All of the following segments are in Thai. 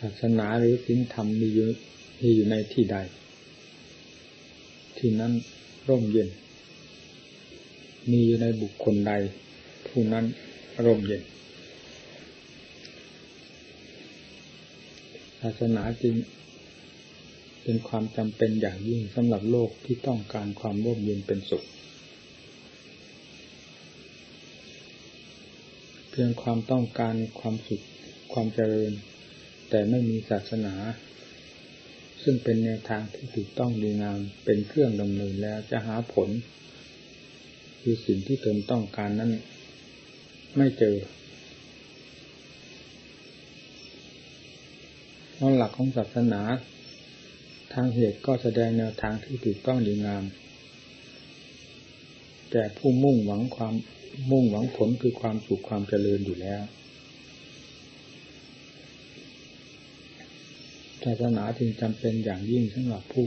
ศาสนาหรือศีลธรรมมีอยู่มีอยู่ในที่ใด ที่นั้นร่มเย็น มีอยู่ในบุคคลใด ผู้นั้นร่มเย็น ศาสนาจริงเป็นความจำเป็นอย่างยิ่งสำหรับโลกที่ต้องการความร่มเย็นเป็นสุข เพียงความต้องการความสุขความเจริญ แต่ไม่มีศาสนา ซึ่งเป็นแนวทางที่ถูกต้องดีงามเป็นเครื่องดำเนินแล้วจะหาผล คือสิ่งที่ตนต้องการนั้น ไม่เจอเพราะหลักของศาสนา ทางเหตุก็แสดงแนวทางที่ถูกต้องดีงามแก่ผู้มุ่งหวังความมุ่งหวังผลคือความสุขความเจริญอยู่แล้ว ศาสนาจึงจำเป็นอย่างยิ่งสำหรับผู้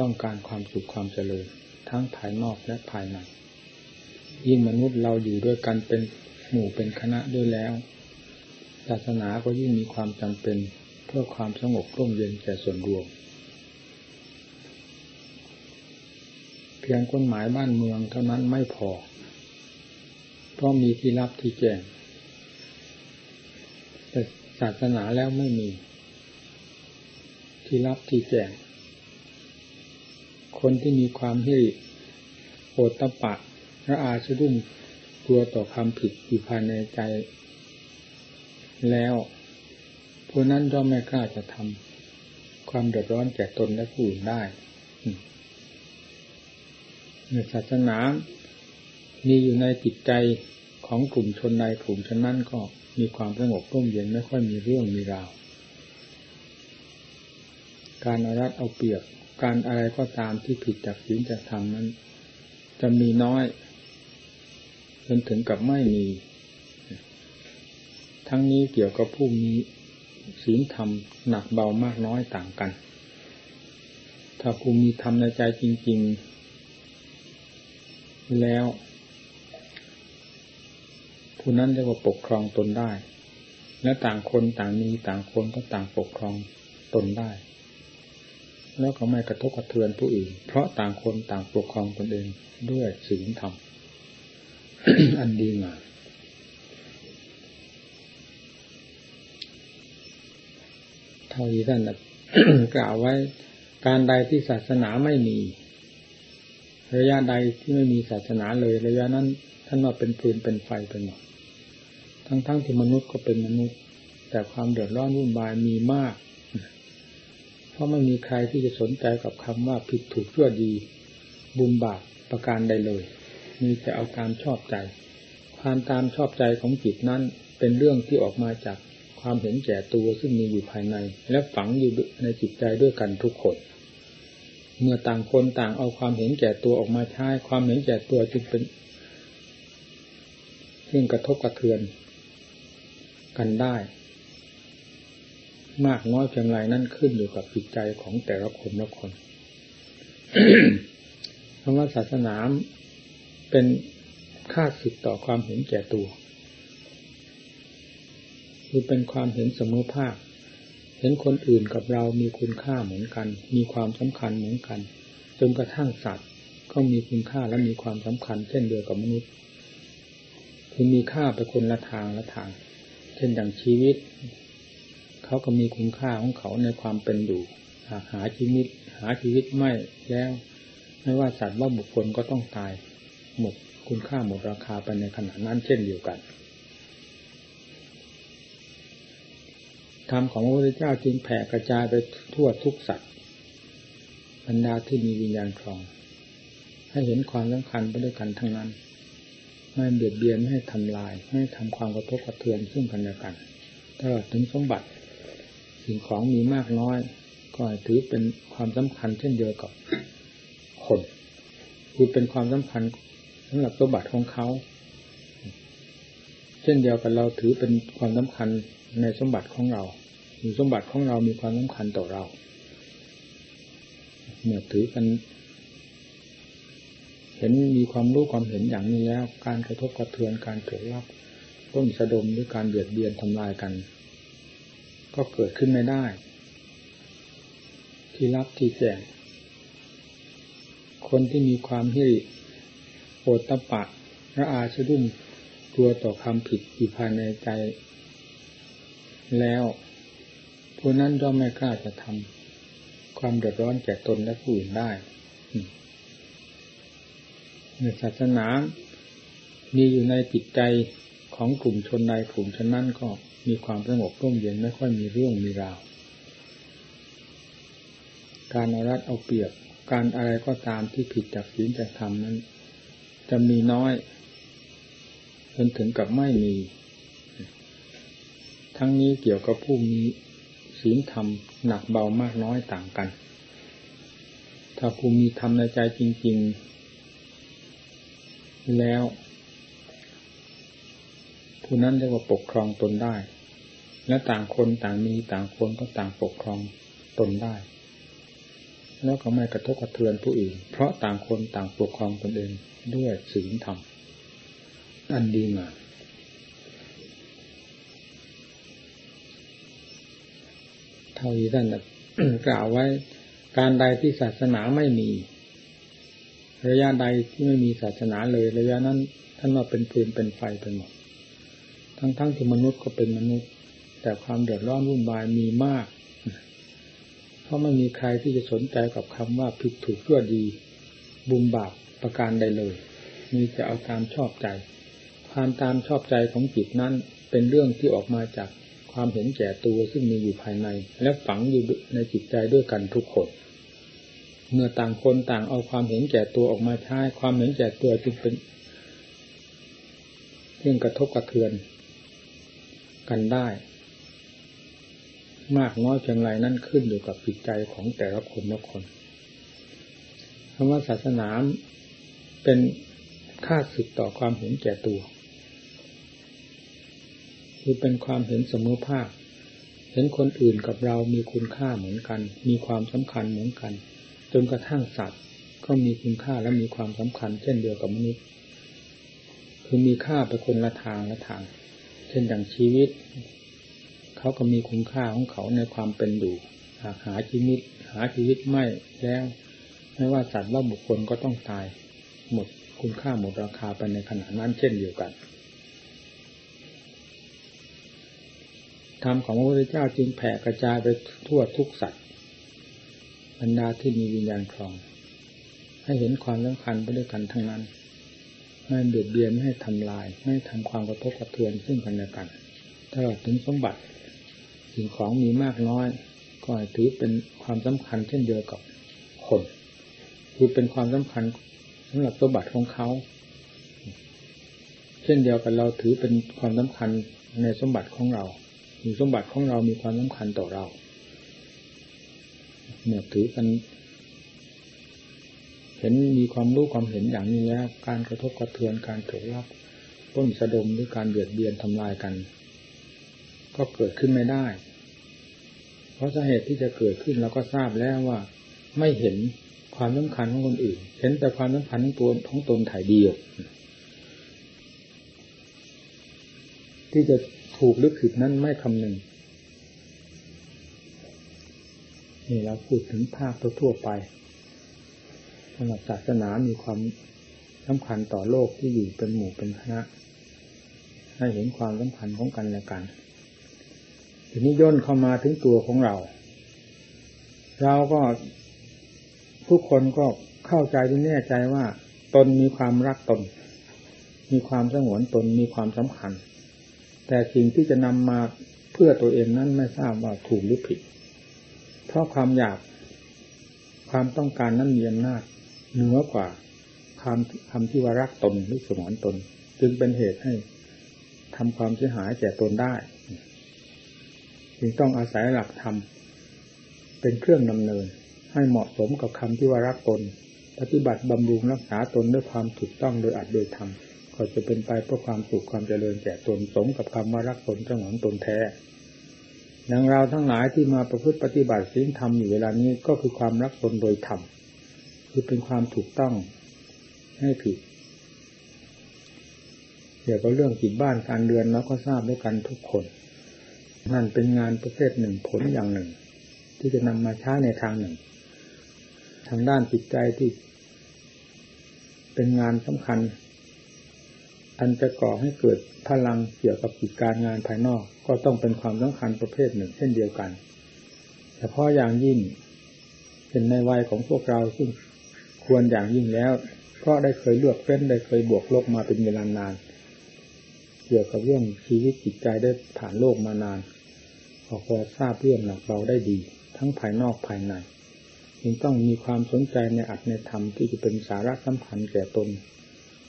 ต้องการความสุขความเจริญ ทั้งภายนอกและภายในยิ่งมนุษย์เราอยู่ด้วยกันเป็นหมู่เป็นคณะด้วยแล้ว ศาสนาก็ยิ่งมีความจำเป็นเพื่อความสงบร่มเย็นแก่ส่วนรวม เพียงกฎหมายบ้านเมืองเท่านั้นไม่พอ เพราะมีที่รับที่แจ้งแต่ศาสนาแล้วไม่มี ที่รับที่แจงคนที่มีความที่โอตปะและอาสะดุ้งกลัวต่อคำผิดอยู่ภายในใจ แล้วผู้นั้นย่อมไม่กล้าจะทำความเดือดร้อนแก่ตนและผู้อื่นได้ศาสนามีอยู่ในจิตใจของกลุ่มชนใดกลุ่มชนนั้นก็มีความสงบร่มเย็นไม่ค่อยมีเรื่องมีราว การอารัดเอาเปรียบ การอะไรก็ตามที่ผิดจากศีลจากธรรมนั้น จะมีน้อยจนถึงกับไม่มี ทั้งนี้เกี่ยวกับผู้มีศีลธรรมหนักเบามากน้อยต่างกัน ถ้าผู้มีธรรมในใจจริง ๆ แล้ว ผู้นั้นเรียกว่าปกครองตนได้ และต่างคนต่างมีต่างคนก็ต่างปกครองตนได้ แล้วก็ไม่กระทบกระเทือนผู้อื่น เพราะต่างคนต่างปกครองตนเองด้วยศีลธรรม อันดีงามเท่าที่ท่านกล่าวไว้ การใดที่ศาสนาไม่มี ระยะใดที่ไม่มีศาสนาเลย ระยะนั้น ท่านว่าเป็นปืนเป็นไฟไปหมดทั้งๆทที่มนุษย์ก็เป็นมนุษย์ แต่ความเดือดร้อนวุ่นวายมีมาก เพราะไม่มีใครที่จะสนใจกับคำว่าผิดถูกชั่วดี บุญบาปประการใดเลย มีแต่เอาตามชอบใจ ความตามชอบใจของจิตนั้นเป็นเรื่องที่ออกมาจากความเห็นแก่ตัวซึ่งมีอยู่ภายใน และฝังอยู่ในจิตใจด้วยกันทุกคน เมื่อต่างคนต่างเอาความเห็นแก่ตัวออกมาใช้ความเห็นแก่ตัวจึงเป็นเรื่งกระทบกระเทือนกันได้ มากน้อยเพียงไรนั่นขึ้นอยู่กับจิตใจของแต่ละคนละคนเพราะว่าศาสนาเป็นค่าสิทต่อความเห็นแก่ตัว คือเป็นความเห็นเสมอภาค เห็นคนอื่นกับเรามีคุณค่าเหมือนกัน มีความสำคัญเหมือนกันจนกระทั่งสัตว์ก็มีคุณค่าและมีความสำคัญ เช่นเดียวกับมนุษย์คือมีค่าไปคนละทางละทาง เช่นอย่างชีวิต เขาก็มีคุณค่าของเขาในความเป็นอยู่หากหาชีวิต หาชีวิตไม่แล้ว ไม่ว่าสัตว์ว่าบุคคลก็ต้องตาย หมดคุณค่าหมดราคาไปในขณะนั้นเช่นเดียวกันธรรมของพระพุทธเจ้าจึงแผ่กระจายไปทั่วทุกสัตว์บรรดาที่มีวิญญาณครอง ให้เห็นความสำคัญไปด้วยกันทั้งนั้น ไม่เบียดเบียนไม่ให้ทำลาย ไม่ทำความกระทบกระเทือนซึ่งกันและกันตลอดถึงสมบัติ สิ่งของมีมากน้อย ก็ถือเป็นความสำคัญเช่นเดียวกับคนคือเป็นความสำคัญสำหรับสมบัติของเขาเช่นเดียวกันเราถือเป็นความสำคัญในสมบัติของเราหรือสมบัติของเรามีความสำคัญต่อเราเมื่อถือกัน เห็นมีความรู้ความเห็นอย่างนี้แล้ว การกระทบกระเทือนการเกิดรับต้นสะดมหรือการเบียดเบียนทำลายกัน ก็เกิดขึ้นไม่ได้ ที่รับที่แจงคนที่มีความหิริโอตตะปะระอาสะดุ้งตัวต่อคำผิดอยู่ภายในใจ แล้วผู้นั้นย่อมไม่กล้าจะทำความเดือดร้อนแก่ตนและผู้อื่นได้ศาสนามีอยู่ในจิตใจของกลุ่มชนใดกลุ่มชนนั้นก็ มีความสงบร่มเย็นไม่ค่อยมีเรื่องมีราว การเอารัดเอาเปรียบ การอะไรก็ตามที่ผิดจากศีลจากธรรมนั้น จะมีน้อย จนถึงกับไม่มี ทั้งนี้เกี่ยวกับผู้มีศีลธรรมหนักเบามากน้อยต่างกัน ถ้าผู้มีธรรมในใจจริง ๆ แล้วผู้นั้นเรียกว่าปกครองตนได้ และต่างคนต่างมีต่างคนก็ต่างปกครองตนได้ แล้วก็ไม่กระทบกระเทือนผู้อื่น เพราะต่างคนต่างปกครองตนเองด้วยศีลธรรมอันดีมาเท่าที่ท่านกล่าวไว้ การใดที่ศาสนาไม่มี ระยะใดที่ไม่มีศาสนาเลย ระยะนั้นท่านว่าเป็นปืนเป็นไฟเป็นหมด ทั้งๆทที่มนุษย์ก็เป็นมนุษย์ แต่ความเดือดร้อนวุ่นวายมีมาก เพราะไม่มีใครที่จะสนใจกับคำว่าผิดถูกชั่วดี บุญบาปประการใดเลย มีแต่เอาตามชอบใจ ความตามชอบใจของจิตนั้น เป็นเรื่องที่ออกมาจากความเห็นแก่ตัวซึ่งมีอยู่ภายใน และฝังอยู่ในจิตใจด้วยกันทุกคนเมื่อต่างคนต่างเอาความเห็นแก่ตัวออกมาใช้ความเห็นแก่ตัวจึงเป็นเรื่องกระทบกระเทือนกันได้ มากน้อยเพียงไรนั่นขึ้นอยู่กับจิตใจของแต่ละคนละคนคำว่าศาสนาเป็นค่าสึกต่อความเห็นแก่ตัว คือเป็นความเห็นเสมอภาค เห็นคนอื่นกับเรามีคุณค่าเหมือนกัน มีความสำคัญเหมือนกัน จนกระทั่งสัตว์ ก็มีคุณค่าและมีความสำคัญ เช่นเดียวกับมนุษย์ คือมีค่าไปคนละทางละทาง เช่นอย่างชีวิต เขาก็มีคุณค่าของเขาในความเป็นอยู่หากหาชีวิต หาชีวิตไม่แล้ว ไม่ว่าสัตว์ว่าบุคคลก็ต้องตาย หมดคุณค่าหมดราคาไปในขณะนั้นเช่นเดียวกันธรรมของพระพุทธเจ้าจึงแผ่กระจายไปทั่วทุกสัตว์บรรดาที่มีวิญญาณครอง ให้เห็นความสำคัญไปด้วยกันทั้งนั้นไม่เบียดเบียนไม่ให้ทำลาย ไม่ทำความกระทบกระเทือนซึ่งกันและกันตลอดถึงสมบัติ สิ่งของมีมากน้อย ก็ถือเป็นความสำคัญเช่นเดียวกับคนคือเป็นความสำคัญสำหรับสมบัติของเขาเช่นเดียวกันเราถือเป็นความสำคัญในสมบัติของเราสมบัติของเรามีความสำคัญต่อเราเมื่อถือกัน เห็นมีความรู้ความเห็นอย่างนี้แล้วการกระทบกระเทือนการถูกรับต้นสะดมหรือการเบียดเบียนทำลายกัน ก็เกิดขึ้นไม่ได้ เพราะสาเหตุที่จะเกิดขึ้นเราก็ทราบแล้วว่า ไม่เห็นความสำคัญของคนอื่น เห็นแต่ความสำคัญของตัวของตนถ่ายเดียว ที่จะถูกหรือผิดนั้นไม่คำนึงนี่เราพูดถึงภาคทั่วไปสำหรับศาสนามีความสำคัญต่อโลกที่อยู่เป็นหมู่เป็นคณะให้เห็นความสำคัญของกันและกัน ทีนี้ย่นเข้ามาถึงตัวของเรา เราก็ทุกคนก็เข้าใจที่แน่ใจว่า ตนมีความรักตน มีความสงวนตนมีความสำคัญ แต่สิ่งที่จะนำมาเพื่อตัวเองนั้นไม่ทราบว่าถูกหรือผิด เพราะความอยากความต้องการนั้นมีอำนาจเหนือกว่าคำคำที่ว่ารักตนหรือสมอนตน จึงเป็นเหตุให้ทำความเสียหายแก่ตนได้ จึงต้องอาศัยหลักธรรม เป็นเครื่องดำเนิน ให้เหมาะสมกับคำที่ว่ารักตน ปฏิบัติบำรุงรักษาตนด้วยความถูกต้องโดยอัดโดยธรรมก็จะเป็นไปเพื่อความสุขความเจริญแก่ตนสมกับคำว่ารักตนเจ้าของตนแท้อย่างเราทั้งหลายที่มาประพฤติปฏิบัติสิ่งธรรมอยู่เวลานี้ก็คือความรักตนโดยธรรมคือเป็นความถูกต้องให้ผิดเกี่ยวกับเรื่องจิตบ้านการเรือนเราก็ทราบด้วยกันทุกคน นั่นเป็นงานประเภทหนึ่งผลอย่างหนึ่ง ที่จะนำมาใช้ในทางหนึ่ง ทางด้านจิตใจที่ เป็นงานสำคัญ อันจะก่อให้เกิดพลังเกี่ยวกับกิจการงานภายนอก ก็ต้องเป็นความสำคัญประเภทหนึ่ง เช่นเดียวกันเฉพาะอย่างยิ่งเป็นในวัยของพวกเราซึ่งควรอย่างยิ่งแล้วเพราะได้เคยเลือกเฟ้นได้เคยบวกลบมาเป็นเวลานาน เกี่ยวกับเรื่องชีวิตจิตใจได้ผ่านโลกมานาน พอพอทราบเรื่องหนักเบาได้ดี ทั้งภายนอกภายในจึงต้องมีความสนใจในอัตในธรรมที่จะเป็นสาระสำคัญแก่ตน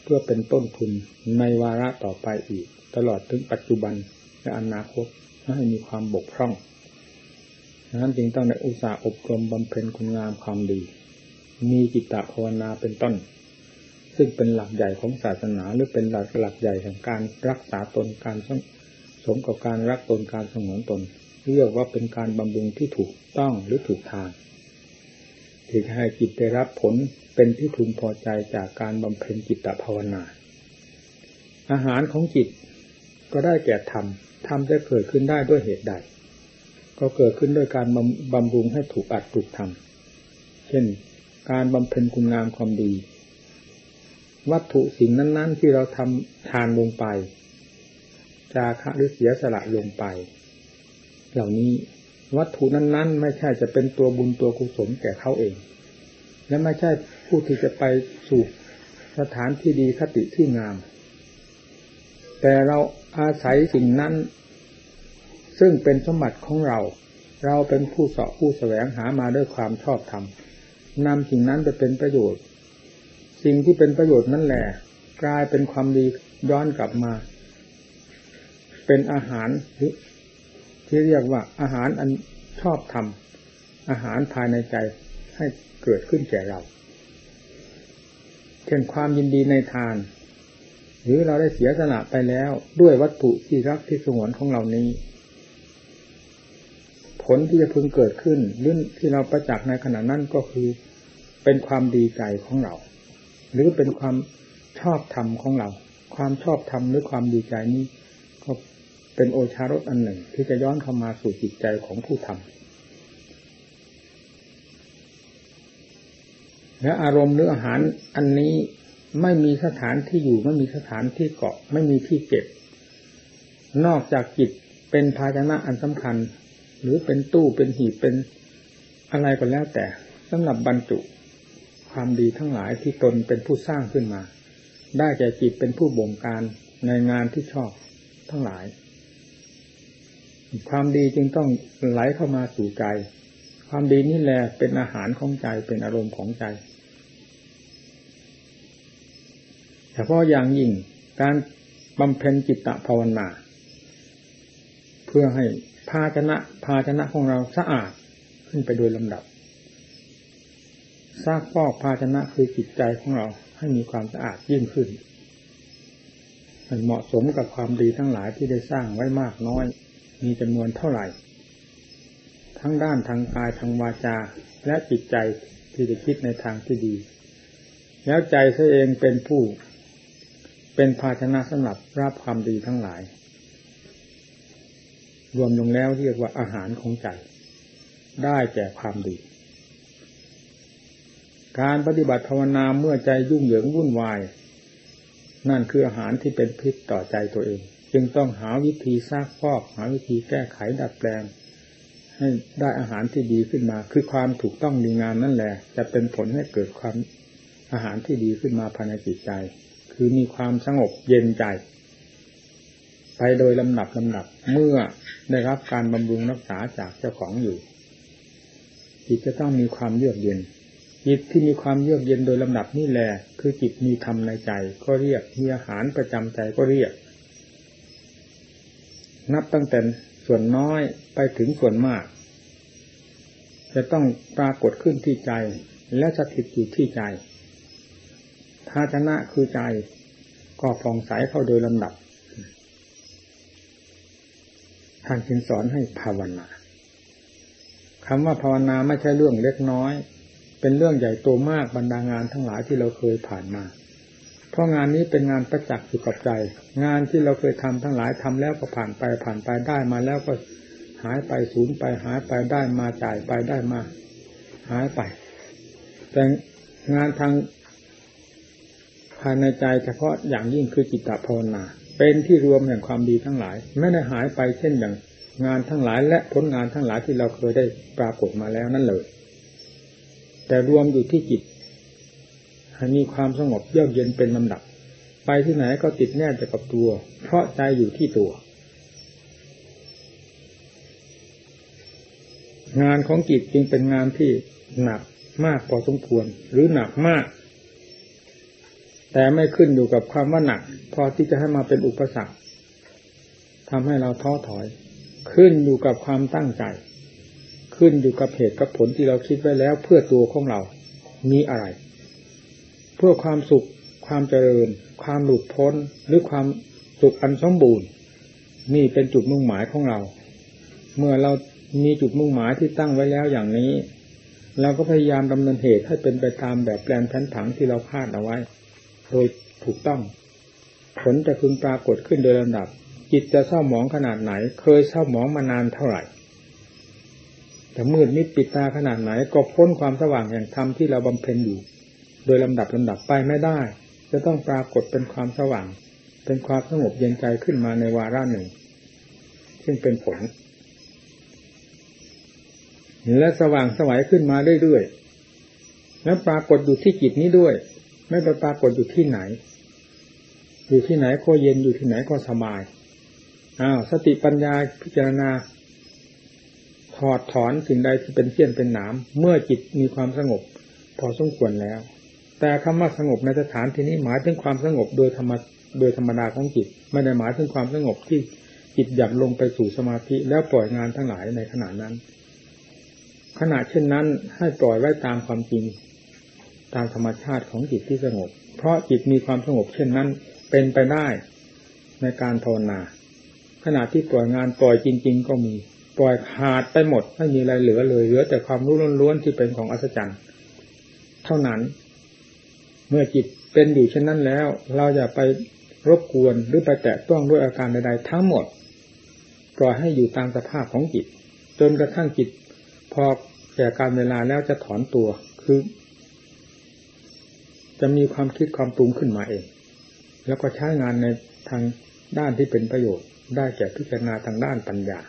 เพื่อเป็นต้นทุนในวาระต่อไปอีก ตลอดถึงปัจจุบันและอนาคตให้มีความบกพร่องดังนั้นจึงต้องในอุตสาห์อบรมบำเพ็ญคุณงามความดี มีจิตตภาวนาเป็นต้น ซึ่งเป็นหลักใหญ่ของศาสนาหรือเป็นหลักหลักใหญ่แห่งการรักษาตนการสมกับการรักตนการสงวนตน เรียกว่าเป็นการบำรุงที่ถูกต้องหรือถูกทางที่ให้จิตได้รับผลเป็นที่พึงพอใจจากการบำเพ็ญจิตตภาวนา อาหารของจิตก็ได้แก่ธรรม ธรรมจะเกิดขึ้นได้ด้วยเหตุใด ก็เกิดขึ้นด้วยการบำรุงให้ถูกอัดถูกทำเช่น การบำเพ็ญคุณงามความดี วัตถุสิ่งนั้น ๆ ที่เราทำทานลงไป จาคะหรือเสียสละลงไป เหล่านี้วัตถุนั้นๆ ไม่ใช่จะเป็นตัวบุญตัวกุศลแก่เขาเอง และไม่ใช่ผู้ที่จะไปสู่สถานที่ดีคติที่งาม แต่เราอาศัยสิ่งนั้น ซึ่งเป็นสมบัติของเรา เราเป็นผู้สอบผู้แสวงหามาด้วยความชอบธรรมนำสิ่งนั้นไปเป็นประโยชน์ สิ่งที่เป็นประโยชน์นั่นแหละ กลายเป็นความดีย้อนกลับมา เป็นอาหารหรื ที่เรียกว่าอาหารอันชอบทำอาหารภายในใจให้เกิดขึ้นแก่เราเช่นความยินดีในทาน หรือเราได้เสียสละไปแล้วด้วยวัตถุที่รักที่สงวนของเรานี้ ผลที่จะพึงเกิดขึ้นลื่นที่เราประจักษ์ในขณะนั้นก็คือ เป็นความดีใจของเรา หรือเป็นความชอบธรรมของเรา ความชอบธรรมหรือความดีใจนี้ เป็นโอชารสอันหนึ่งที่จะย้อนเข้ามาสู่จิตใจของผู้ทำและอารมณ์หรืออาหารอันนี้ไม่มีสถานที่อยู่ไม่มีสถานที่เกาะ ไม่มีที่เก็บ นอกจากจิตเป็นภาชนะอันสำคัญ หรือเป็นตู้เป็นหีบเป็นอะไรก็แล้วแต่สำหรับบรรจุความดีทั้งหลายที่ตนเป็นผู้สร้างขึ้นมา ได้แก่จิตเป็นผู้บงการในงานที่ชอบทั้งหลาย ความดีจึงต้องไหลเข้ามาสู่ใจ ความดีนี่แหละเป็นอาหารของใจเป็นอารมณ์ของใจเฉพาะอย่างยิ่งการบำเพ็ญจิตตภาวนา เพื่อให้ภาชนะภาชนะของเราสะอาดขึ้นไปโดยลำดับซากฟอกภาชนะคือจิตใจของเราให้มีความสะอาดยิ่งขึ้น มันเหมาะสมกับความดีทั้งหลายที่ได้สร้างไว้มากน้อย มีจำนวนเท่าไหร่ ทั้งด้านทางกายทางวาจา และจิตใจที่จะคิดในทางที่ดี แล้วใจเธอเองเป็นผู้ เป็นภาชนะสำหรับรับความดีทั้งหลาย รวมลงแล้วเรียกว่าอาหารของใจ ได้แก่ความดี การปฏิบัติภาวนาเมื่อใจยุ่งเหยิงวุ่นวาย นั่นคืออาหารที่เป็นพิษต่อใจตัวเอง จึงต้องหาวิธีซากฟอกหาวิธีแก้ไขดัดแปลง ให้ได้อาหารที่ดีขึ้นมา คือความถูกต้องดีงามนั่นแหละ จะเป็นผลให้เกิดความอาหารที่ดีขึ้นมาภายในจิตใจ คือมีความสงบเย็นใจ ไปโดยลำหนับลำหนับเมื่อได้รับการบำรุงรักษาจากเจ้าของอยู่จิตจะต้องมีความเยือกเย็น จิตที่มีความเยือกเย็นโดยลำดับนี่แหละคือจิตมีธรรมในใจ ก็เรียกมีอาหารประจำใจก็เรียก นับตั้งแต่ส่วนน้อยไปถึงส่วนมาก จะต้องปรากฏขึ้นที่ใจ และสถิตอยู่ที่ใจภาชนะคือใจก็ฟองใสเข้าโดยลำดับท่านจึงสอนให้ภาวนาคำว่าภาวนาไม่ใช่เรื่องเล็กน้อย เป็นเรื่องใหญ่โตมากบรรดางานทั้งหลายที่เราเคยผ่านมา ราะงานนี้เป็นงานประจักษ์อยู่กับใจ งานที่เราเคยทำทั้งหลายทำแล้วก็ผ่านไปผ่านไปได้มาแล้วก็หายไปสูญไปหายไปได้มาจ่ายไปได้มา หายไป แต่งานทางภายในใจเฉพาะอย่างยิ่งคือจิตตภาวนา เป็นที่รวมแห่งความดีทั้งหลาย ไม่ได้หายไปเช่นอย่างงานทั้งหลายและผลงานทั้งหลายที่เราเคยได้ปรากฏมาแล้วนั่นเลย แต่รวมอยู่ที่จิต มีความสงบเยือกเย็นเป็นลำดับ ไปที่ไหนก็ติดแน่จะกับตัว เพราะใจอยู่ที่ตัว งานของจิตจึงเป็นงานที่หนักมากพอสมควร หรือหนักมาก แต่ไม่ขึ้นอยู่กับความว่าหนัก พอที่จะให้มาเป็นอุปสรรคทำให้เราท้อถอย ขึ้นอยู่กับความตั้งใจ ขึ้นอยู่กับเหตุกับผลที่เราคิดไว้แล้วเพื่อตัวของเรา มีอะไร เพื่อความสุขความเจริญ ความหลุดพ้นหรือความสุขอันสมบูรณ์ นี่เป็นจุดมุ่งหมายของเรา เมื่อเรามีจุดมุ่งหมายที่ตั้งไว้แล้วอย่างนี้ เราก็พยายามดำเนินเหตุให้เป็นไปตามแบบแปลนแผนผังที่เราคาดเอาไว้ โดยถูกต้อง ผลจะพึงปรากฏขึ้นโดยลำดับ จิตจะเศร้าหมองขนาดไหน เคยเศร้าหมองมานานเท่าไหร่แต่มืดมิดปิดตาขนาดไหนก็พ้นความสว่างแห่งธรรมที่เราบำเพ็ญอยู่ โดยลำดับลำดับไปไม่ได้ จะต้องปรากฏเป็นความสว่าง เป็นความสงบเย็นใจขึ้นมาในวาระหนึ่ง ซึ่งเป็นผล และสว่างสวัยขึ้นมาเรื่อยๆแล้วปรากฏอยู่ที่จิตนี้ด้วย ไม่ไปปรากฏอยู่ที่ไหน อยู่ที่ไหนก็เย็นอยู่ที่ไหนก็สบายอ้าวสติปัญญาพิจารณาถอดถอนสิ่งใดที่เป็นเสี้ยนเป็นหนามเมื่อจิตมีความสงบ พอสมควรแล้ว แต่คำว่าสงบในสถานที่นี้หมายถึงความสงบโดยธรรมโดยธรรมดาของจิต ไม่ได้หมายถึงความสงบที่จิตหยับลงไปสู่สมาธิแล้วปล่อยงานทั้งหลายในขณะนั้น ขณะเช่นนั้นให้ปล่อยไว้ตามความจริงตามธรรมชาติของจิตที่สงบ เพราะจิตมีความสงบเช่นนั้นเป็นไปได้ในการภาวนา ขณะที่ปล่อยงานปล่อยจริง ๆ ก็มี ปล่อยขาดไปหมดไม่มีอะไรเหลือเลยเหลือแต่ความรู้ล้วนๆที่เป็นของอัศจรรย์ เท่านั้น เมื่อจิตเป็นอยู่เช่นนั้นแล้ว เราอย่าไปรบกวนหรือไปแตะต้องด้วยอาการใดๆทั้งหมดปล่อยให้อยู่ตามสภาพของจิต จนกระทั่งจิต พอแก่การเวลาแล้วจะถอนตัวคือ จะมีความคิดความปรุงขึ้นมาเอง แล้วก็ใช้งานในทางด้านที่เป็นประโยชน์ ได้แก่พิจารณาทางด้านปัญญา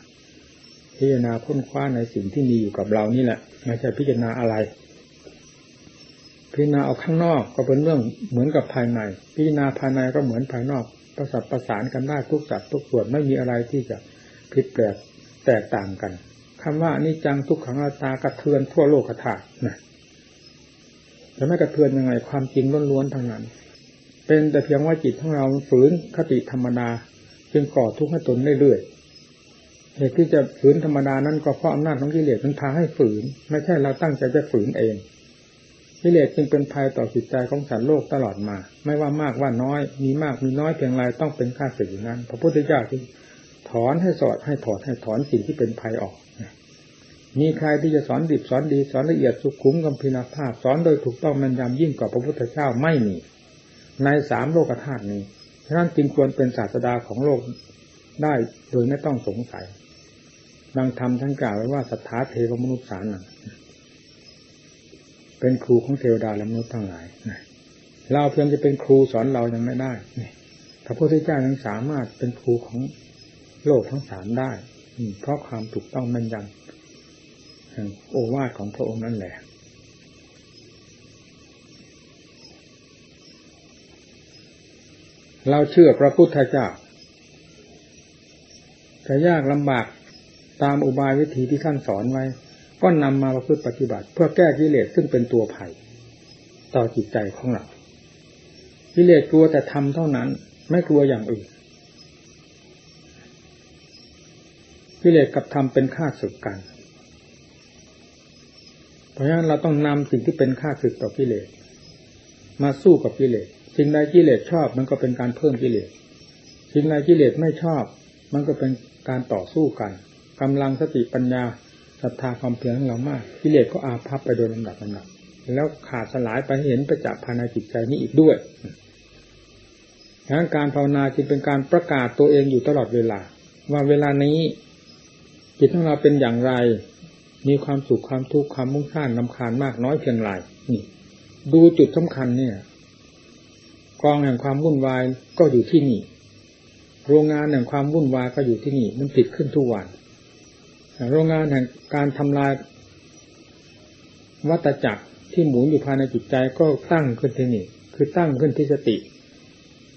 พิจารณาค้นคว้าในสิ่งที่มีอยู่กับเรานี่แหละไม่ใช่พิจารณาอะไร พิจารณาเอาข้างนอกก็เป็นเรื่องเหมือนกับภายใน พิจารณาภายในก็เหมือนภายนอก ประสับประสานกันได้ทุกสัดทุกส่วนไม่มีอะไรที่จะผิดแปลกแตกต่างกันคำว่านิจังทุกขังอาตากระเทือนทั่วโลกธาตุนะจะไม่กระเทือนยังไงความจริงล้วนๆทางนั้น เป็นแต่เพียงว่าจิตของเราฝืนคติธรรมดาจึงก่อทุกข์ให้ตนเรื่อยๆเหตุที่จะฝืนธรรมดานั้นก็เพราะอำนาจของกิเลสมันพาให้ฝืน ไม่ใช่เราตั้งใจจะฝืนเอง กิเลสจึงเป็นภัยต่อจิตใจของสัตว์โลกตลอดมา ไม่ว่ามากว่าน้อย มีมากมีน้อยเพียงไรต้องเป็นค่าศึกนั้นพระพุทธเจ้าจึงถอนให้สอดให้ถอดให้ถอนสิ่งที่เป็นภัยออกมีใครที่จะสอนดิบสอนดีสอนละเอียดสุขุมกำพินาภาพสอนโดยถูกต้องมันยำยิ่งกว่าพระพุทธเจ้าไม่มี ในสามโลกธาตุนี้ฉะนั้นจึงควรเป็นศาสดาของโลกได้โดยไม่ต้องสงสัยดังธรรมทั้งกล่าวไว้ว่าสัทธาเทวมนุษย์สารนัง เป็นครูของเทวดาและมนุษย์ทั้งหลายเราเพียงจะเป็นครูสอนเรายังไม่ได้พระพุทธเจ้ายังสามารถเป็นครูของโลกทั้งสามได้เพราะความถูกต้องมันยำโอวาทของพระองค์นั่นแหละเราเชื่อพระพุทธเจ้าจะยากลำบากตามอุบายวิธีที่ท่านสอนไว้ ก็นำมาประพฤติปฏิบัติ เพื่อแก้กิเลสซึ่งเป็นตัวภัย ต่อจิตใจของเรากิเลสกลัวแต่ทำเท่านั้น ไม่กลัวอย่างอื่นกิเลสกับธรรมเป็นข้าศึกกัน เพราะฉะนั้นเราต้องนำสิ่งที่เป็นค่าศึกต่อกิเลสมาสู้กับกิเลสสิ่งใดกิเลสชอบมันก็เป็นการเพิ่มกิเลสสิ่งใดกิเลสไม่ชอบ มันก็เป็นการต่อสู้กันกำลังสติปัญญา ศรัทธาความเพียรของเรามากกิเลสก็อาภัพไปโดยลำดับลำดับแล้วขาดสลายไปเห็นประจักษ์ภายในจิตใจนี้อีกด้วยทั้งการภาวนาจึงเป็นการประกาศตัวเองอยู่ตลอดเวลา ว่าเวลานี้ จิตของเราเป็นอย่างไร มีความสุขความทุกข์ความมุ่งสร้างลำคาญมากน้อยเพียงไรนี่ ดูจุดสำคัญเนี่ย กองแห่งความวุ่นวายก็อยู่ที่นี่ โรงงานแห่งความวุ่นวายก็อยู่ที่นี่ มันติดขึ้นทุกวัน โรงงานแห่งการทำลายวัตจักรที่หมุนอยู่ภายในจิตใจก็ตั้งขึ้นที่นี่ คือตั้งขึ้นที่สติ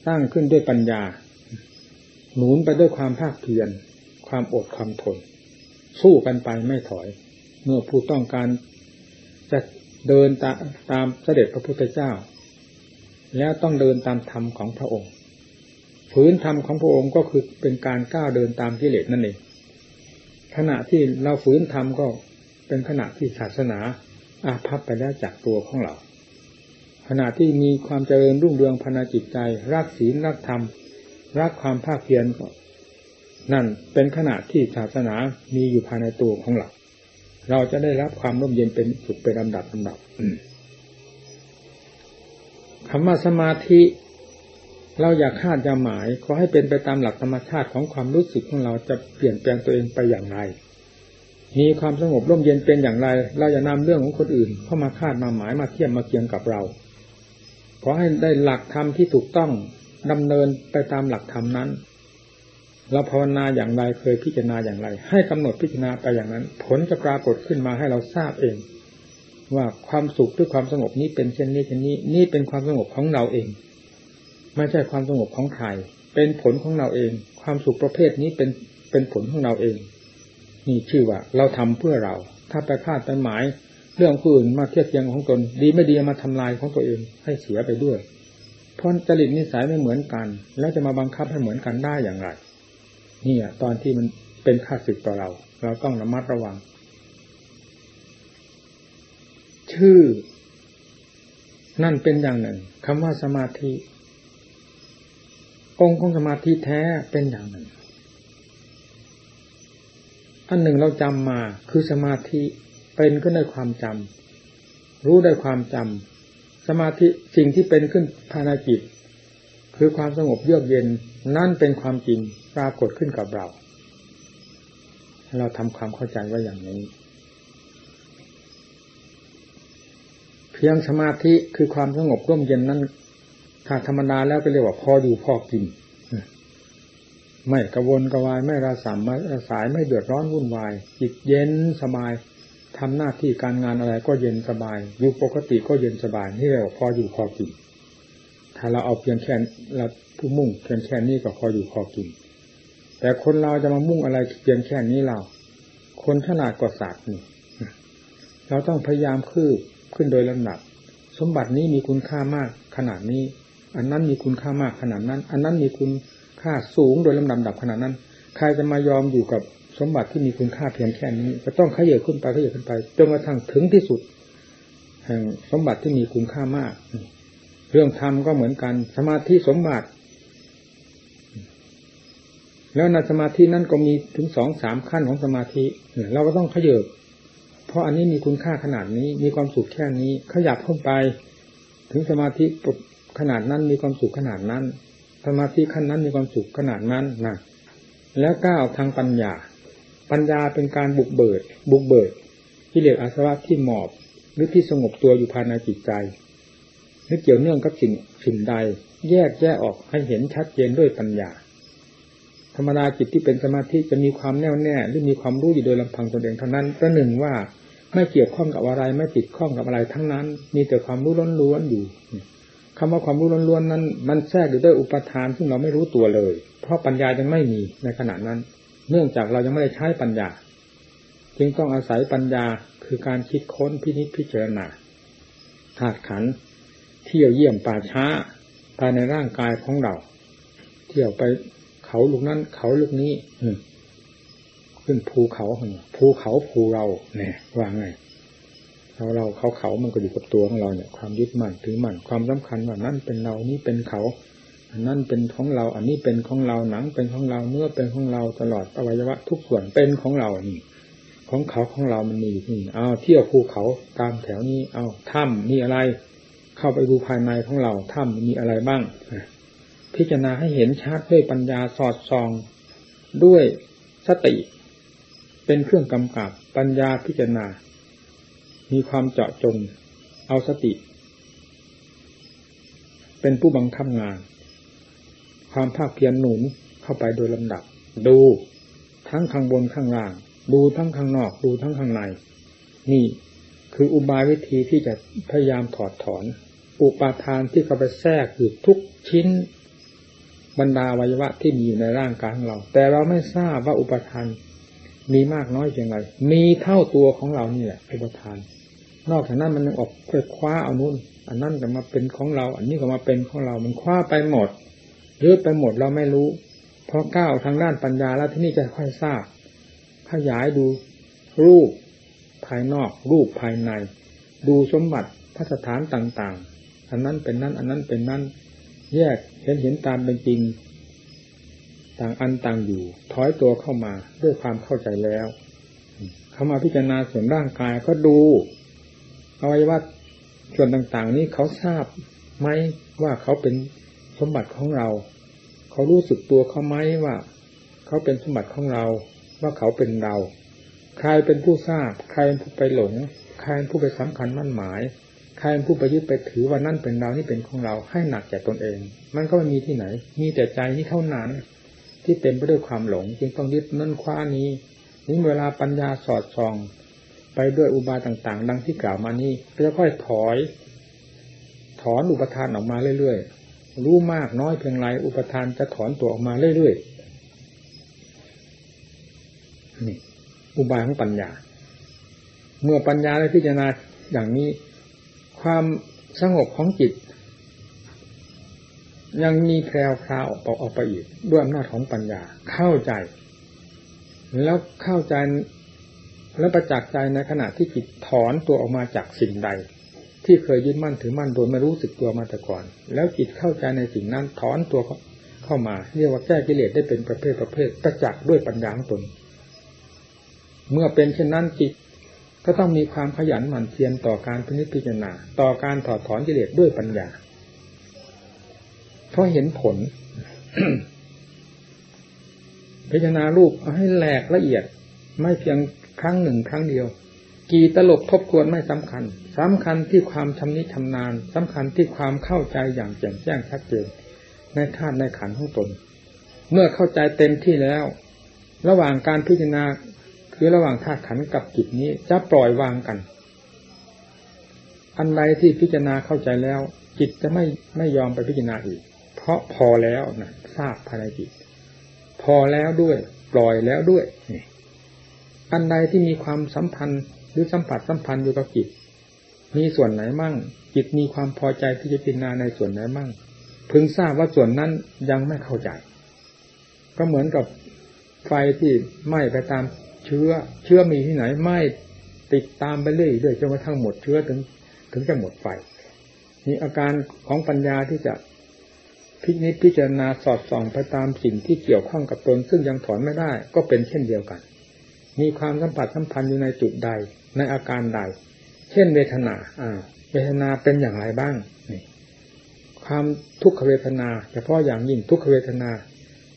ตั้งขึ้นด้วยปัญญาหนุนไปด้วยความภาคเพียรความอดความทน สู้กันไปไม่ถอย เมื่อผู้ต้องการจะเดินตาตามเสด็จพระพุทธเจ้า แล้วต้องเดินตามธรรมของพระองค์ ฝืนธรรมของพระองค์ก็คือเป็นการก้าวเดินตามกิเลสนั่นเอง ขณะที่เราฝืนธรรมก็เป็นขณะที่ศาสนาอาภัพไปแล้วจากตัวของเรา ขณะที่มีความเจริญรุ่งเรืองภาจิตใจ รักศีลรักธรรม รักความภาคเพียรก็นั่นเป็นขณะที่ศาสนามีอยู่ภายในตัวของเรา เราจะได้รับความร่มเย็นเป็นสุขเป็นลำดับลำดับคำว่าสมาธิ เราอยากคาดจะหมายขอให้เป็นไปตามหลักธรรมชาติของความรู้สึกของเราจะเปลี่ยนแปลงตัวเองไปอย่างไร มีความสงบร่มเย็นเป็นอย่างไร เราจะนำเรื่องของคนอื่น เข้ามาคาดมาหมายมาเทียบมาเคียงกับเราขอให้ได้หลักธรรมที่ถูกต้องดำเนินไปตามหลักธรรมนั้นเราภาวนาอย่างไรเคยพิจารณาอย่างไร ให้กำหนดพิจารณาไปอย่างนั้น ผลจะปรากฏขึ้นมาให้เราทราบเอง ว่าความสุขด้วยความสงบนี้เป็นเช่นนี้เช่นนี้ นี่เป็นความสงบของเราเอง ไม่ใช่ความสงบของใครเป็นผลของเราเอง ความสุขประเภทนี้เป็นเป็นผลของเราเอง นี่ชื่อว่า เราทำเพื่อเรา ถ้าไปคาดไปหมาย เรื่องผู้อื่นมาเทียบเทียงของตน ดีไม่ดีมาทำลายของตัวเอง ให้เสียไปด้วยเพราะจริตนิสัยไม่เหมือนกัน แล้วจะมาบังคับให้เหมือนกันได้อย่างไรนี่อะตอนที่มันเป็นค่าศึกต่อเรา เราต้องระมัดระวัง ชื่อ นั่นเป็นอย่างหนึ่งคำว่าสมาธิ องค์ของสมาธิแท้เป็นอย่างหนึ่ง อันหนึ่งเราจำมาคือสมาธิเป็นขึ้นด้วยความจำรู้ได้ความจำสมาธิสิ่งที่เป็นขึ้นภายในจิตคือความสงบเยือกเย็นนั่นเป็นความจริงปรากฏขึ้นกับเรา เราทำความเข้าใจว่าอย่างนี้ เพียงสมาธิคือความสงบร่มเย็นนั้น ถ้าธรรมดาแล้วก็เรียกว่าพออยู่พอกินไม่กระวนกระวายไม่ราสามไม่ราสายไม่เดือดร้อนวุ่นวาย จิตเย็นสบายทำหน้าที่การงานอะไรก็เย็นสบาย อยู่ปกติก็เย็นสบายนี่เรียกว่าพออยู่พอกิน ถ้าเราเอาเพียงแค่เราผู้มุ่งเพียงแค่นี้ก็พออยู่พอกิน แต่คนเราจะมามุ่งอะไรเพียงแค่นี้เรา คนขนาดกว่าสัตว์นี่เราต้องพยายามคืบขึ้นโดยลำดับสมบัตินี้มีคุณค่ามากขนาดนี้ อันนั้นมีคุณค่ามากขนาดนั้น อันนั้นมีคุณค่าสูงโดยลำดับดับขนาดนั้น ใครจะมายอมอยู่กับสมบัติที่มีคุณค่าเพียงแค่นี้ จะต้องขยับขึ้นไปขยับขึ้นไปจนกระทั่งถึงที่สุด แห่งสมบัติที่มีคุณค่ามาก เรื่องธรรมก็เหมือนกัน สมาธิสมบัติ แล้วในสมาธินั้นก็มีถึงสองสามขั้นของสมาธิเราก็ต้องขยับเพราะอันนี้มีคุณค่าขนาดนี้ มีความสุขแค่นี้ขยับเข้าไป ถึงสมาธิ ขนาดนั้นมีความสุขขนาดนั้น สมาธิขั้นนั้นมีความสุขขนาดนั้นนะแล้วก้าวทางปัญญา ปัญญาเป็นการบุกเบิด บุกเบิดที่เรียกอาสวะที่หมอบหรือที่สงบตัวอยู่ภายในจิตใจนึกเกี่ยวเนื่องกับสิ่งสิ่งใด แยกแยกออกให้เห็นชัดเจนด้วยปัญญา ธรรมดาจิตที่เป็นสมาธิจะมีความแน่วแน่ หรือมีความรู้อยู่โดยลำพังตนเองเท่านั้นก็หนึ่งว่าไม่เกี่ยวข้องกับอะไร ไม่ติดข้องกับอะไรทั้งนั้น มีแต่ความรู้ล้นล้วนอยู่ คำว่าความรู้ล้วนๆนั้น มันแทรกอยู่ด้วยอุปทานซึ่งเราไม่รู้ตัวเลย เพราะปัญญายังไม่มีในขณะนั้น เนื่องจากเรายังไม่ได้ใช้ปัญญา จึงต้องอาศัยปัญญาคือการคิดค้นพินิจพิจารณาธาตุขันเที่ยวเยี่ยมป่าช้าภายในร่างกายของเราเที่ยวไปเขาลูกนั้น เขาลูกนี้ขึ้นภูเขาภูเขาภูเราเนี่ยว่าไง เราเราเขาเขามันก็อยู่กับตัวของเราเนี่ย ความยึดมั่นถือมั่นความสำคัญว่านั่นเป็นเรานี่เป็นเขาอันนั้นเป็นของเรา อันนี้เป็นของเราหนังเป็นของเราเนื้อเป็นของเราตลอดอวัยวะ ทุกส่วนเป็นของเรานี่ของเขาของเรามันมีอยู่นี่เอาเที่ยวภูเขาตามแถวนี้ เอาถ้ำมีอะไร เข้าไปดูภายในของเราถ้ำมีอะไรบ้างพิจารณาให้เห็นชัดด้วยปัญญาสอดส่องด้วยสติเเป็นเครื่องกำกับปัญญาพิจารณา มีความเจาะจง เอาสติ เป็นผู้บังคับงาน ความภาคเพียรหนุนเข้าไปโดยลำดับ ดูทั้งข้างบนข้างล่าง ดูทั้งข้างนอก ดูทั้งข้างใน นี่คืออุบายวิธีที่จะพยายามถอดถอน อุปาทานที่เข้าไปแทรกอยู่ทุกชิ้นบรรดาวัยวะที่มีอยู่ในร่างกายของเรา แต่เราไม่ทราบว่าอุปทานมีมากน้อยเพียงไรมีเท่าตัวของเรานี่แหละอุปทาน นอกจากนั้นมันยังออกค่อคว้าเอานู่น อันนั้นก็มาเป็นของเรา อันนี้ก็มาเป็นของเรา มันคว้าไปหมดเยอะไปหมดเราไม่รู้ เพอก้าวทางด้านปัญญาแล้วที่นี่จะค่อยทราบ ขยายดูรูปภายนอก รูปภายใน ดูสมบัติพระสถานต่าง ๆ อันนั้นเป็นนั่นอันนั้นเป็นนั่นแยกเห็นเห็นตามเป็นจริง ต่างอันต่างอยู่ ถอยตัวเข้ามาด้วยความเข้าใจแล้วเข้ามาพิจารณาส่วนร่างกายก็ดู อวัยวะส่วนต่าง ๆ นี้เขาทราบไหมว่าเขาเป็นสมบัติของเรา เขารู้สึกตัวเขาไหมว่า เขาเป็นสมบัติของเรา ว่าเขาเป็นเรา ใครเป็นผู้ทราบ ใครเป็นผู้ไปหลง ใครเป็นผู้ไปสำคัญมั่นหมาย ใครเป็นผู้ไปยึดไปถือว่านั่นเป็นเรานี่เป็นของเราให้หนักแก่ตนเอง มันก็ไม่มีที่ไหน มีแต่ใจนี้เท่านั้น ที่เต็มไปด้วยความหลง จึงต้องยึดนั่นคว้านี้ นี่เวลาปัญญาสอดส่อง ไปด้วยอุบายต่าง ๆ ดังที่กล่าวมานี้จะค่อยถอย ถอนอุปทานออกมาเรื่อยๆรู้มากน้อยเพียงไรอุปทานจะถอนตัวออกมาเรื่อยๆนี่อุบายของปัญญา เมื่อปัญญาได้พิจารณาอย่างนี้ ความสงบของจิต ยังมีแพรวพราวออกออกไปอีกด้วยอำนาจของปัญญาเข้าใจ แล้วเข้าใจ และประจักษ์ใจในขณะที่จิตถอนตัวออกมาจากสิ่งใด ที่เคยยึดมั่นถือมั่นโดยไม่รู้สึกตัวมาแต่ก่อน แล้วจิตเข้าใจในสิ่งนั้นถอนตัวเข้ามา เรียกว่าแก้กิเลสได้เป็นประเภทประเภทประจักษ์ด้วยปัญญาของตน เมื่อเป็นเช่นนั้นจิตก็ต้องมีความขยันหมั่นเพียรต่อการพินิจพิจารณาต่อการถอดถอนกิเลสด้วยปัญญา เพราะเห็นผล พิจารณารูปเอาให้แหลกละเอียด ไม่เพียง ครั้งหนึ่งครั้งเดียว กี่ตลบทบทวนไม่สำคัญสำคัญที่ความชำนิชำนาญสำคัญที่ความเข้าใจอย่างแจ่มแจ้งชัดเจนในธาตุในขันของตน เมื่อเข้าใจเต็มที่แล้ว ระหว่างการพิจารณาคือระหว่างธาตุขันกับจิตนี้จะปล่อยวางกัน อันใดที่พิจารณาเข้าใจแล้ว จิตจะไม่ไม่ยอมไปพิจารณาอีก เพราะพอแล้วนะทราบภายในจิต พอแล้วด้วย ปล่อยแล้วด้วยนี่ อันใดที่มีความสัมพันธ์หรือสัมผัสสัมพันธ์อยู่กับจิต มีส่วนไหนมั่ง จิตมีความพอใจที่จะพิจารณาในส่วนไหนมั่ง พึงทราบว่าส่วนนั้นยังไม่เข้าใจ ก็เหมือนกับไฟที่ไหม้ไปตามเชื้อ เชื้อมีที่ไหนไหม้ติดตามไปเรื่อยๆจนกระทั่งหมดเชื้อถึงถึงจะหมดไฟนี่อาการของปัญญาที่จะพิจิตพิจารณาสอดส่องไปตามสิ่งที่เกี่ยวข้องกับตนซึ่งยังถอนไม่ได้ ก็เป็นเช่นเดียวกัน มีความสัมผัสสัมพันธ์อยู่ในจุดใด ในอาการใด เช่นเวทนาอ่าเวทนาเป็นอย่างไรบ้างนี่ความทุกขเวทนาเฉพาะอย่างยิ่งทุกขเวทนา